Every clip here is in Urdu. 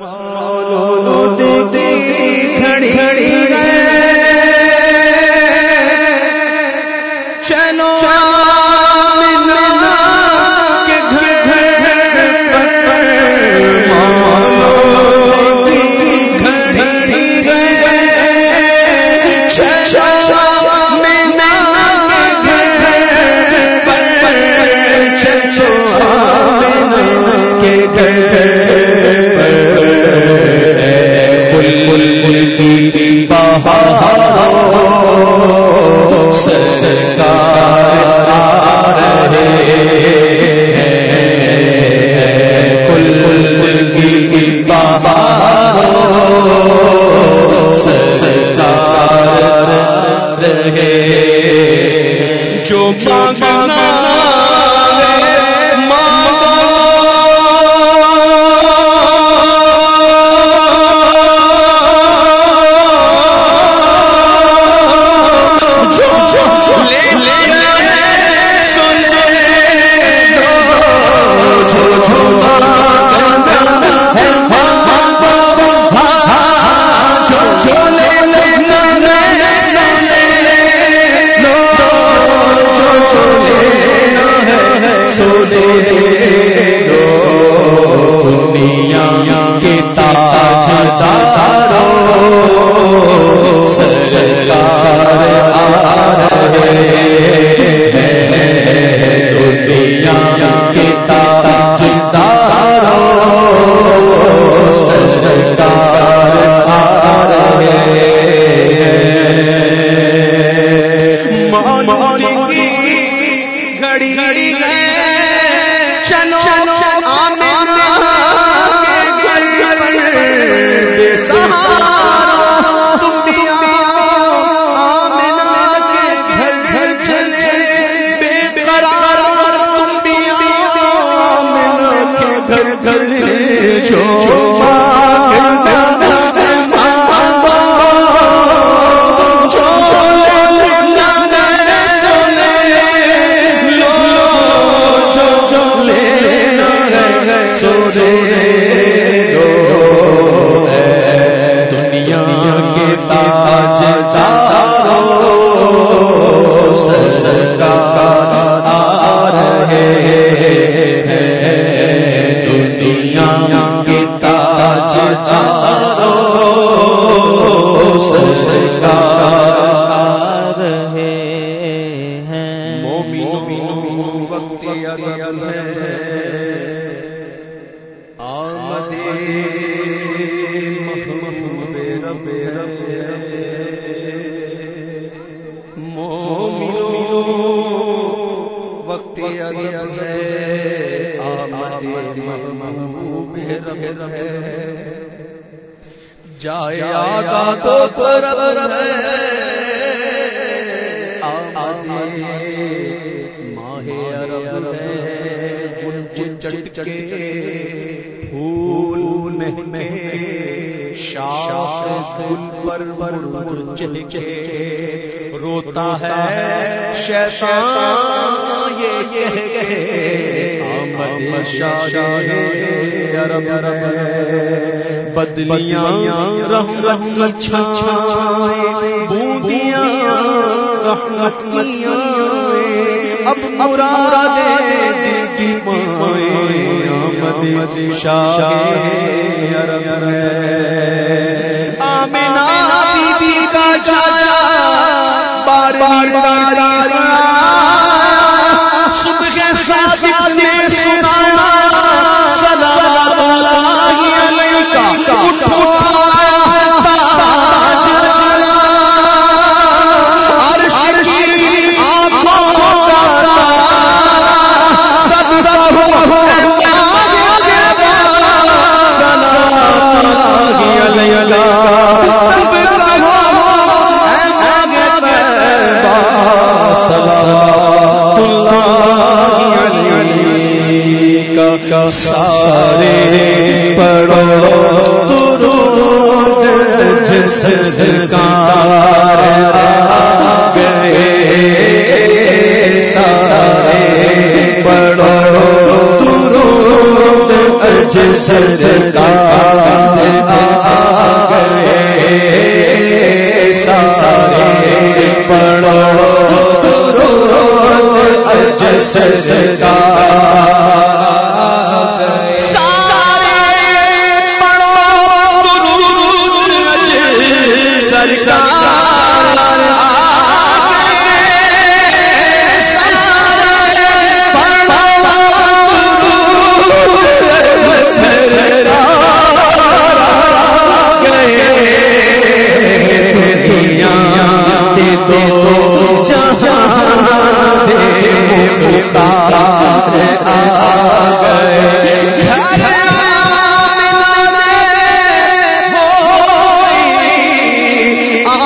محمد دنیا جو ادب ہے۔ آمد محمد رب رب جایا تو طرف ہے۔ روتا ہے شیطان یہ آمد شاہ عرب بدلیاں رحم رحم چھائے بوندیاں رحمت کیاں، اب مراد دل کی پائے محمد شاہ عرب ہے پڑھو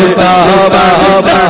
سرکار